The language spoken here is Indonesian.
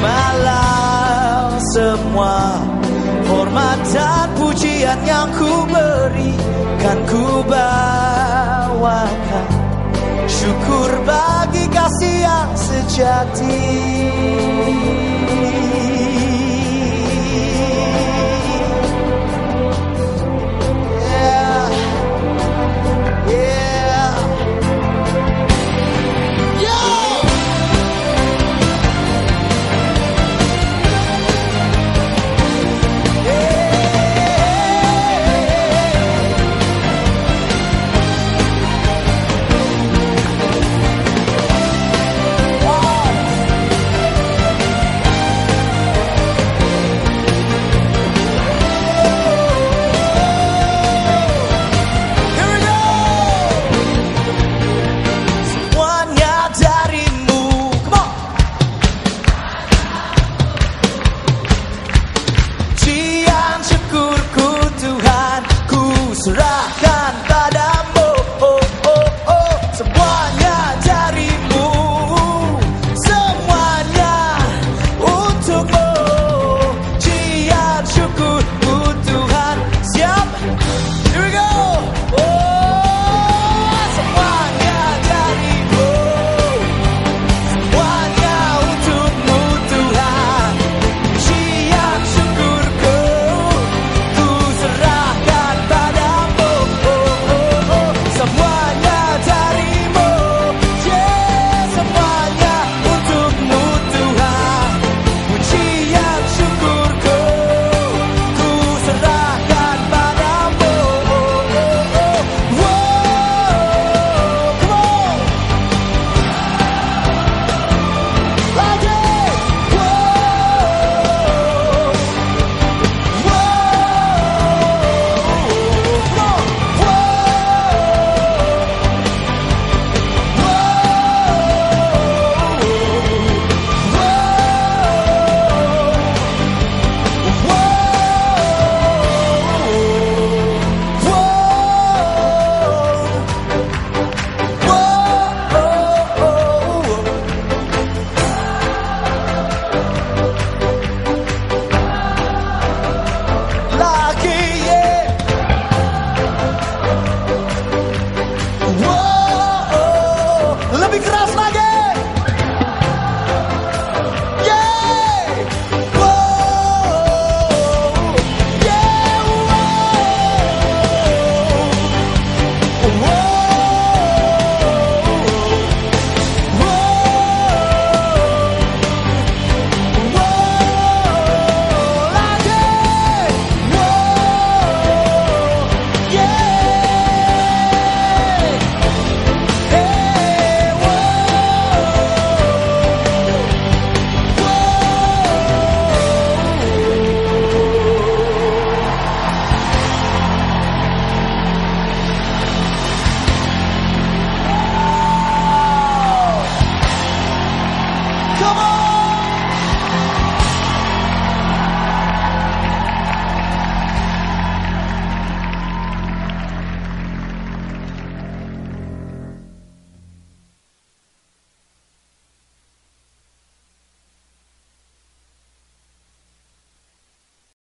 malam. Semua Hormat dan pujian yang ku berikan ku bawakan. Syukur bagi kasih yang sejati.